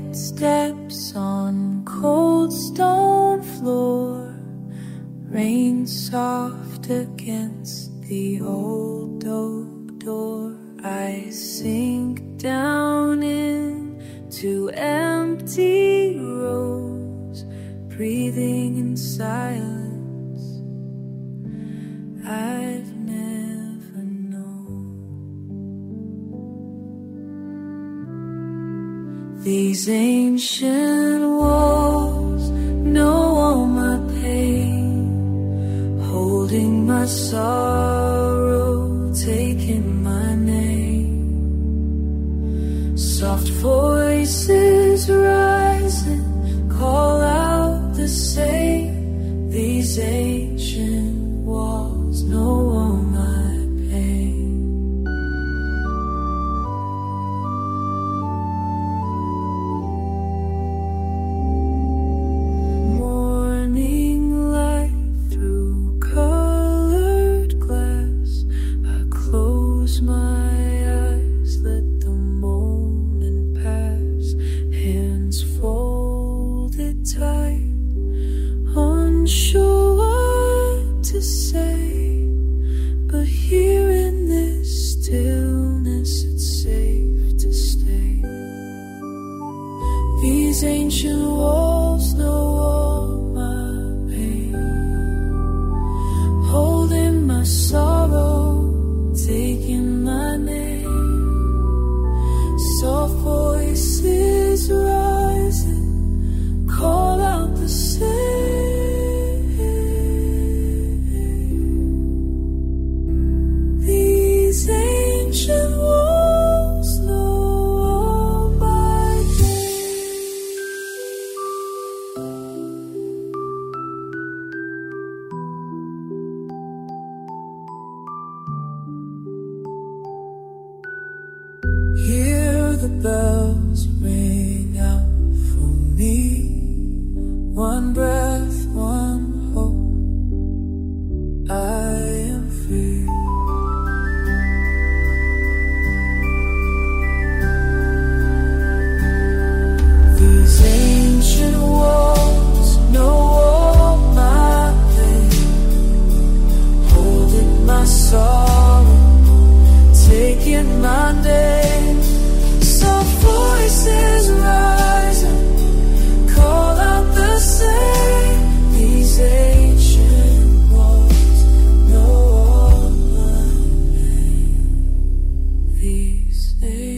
footsteps on cold stone floor, rain soft against the old oak door. I sink down into empty rows, breathing in silence. I've These ancient walls know all my pain, holding my sorrow, Ancient walls know all my pain, holding my sorrow, taking my name. Soft voices rising, the bells ring stay.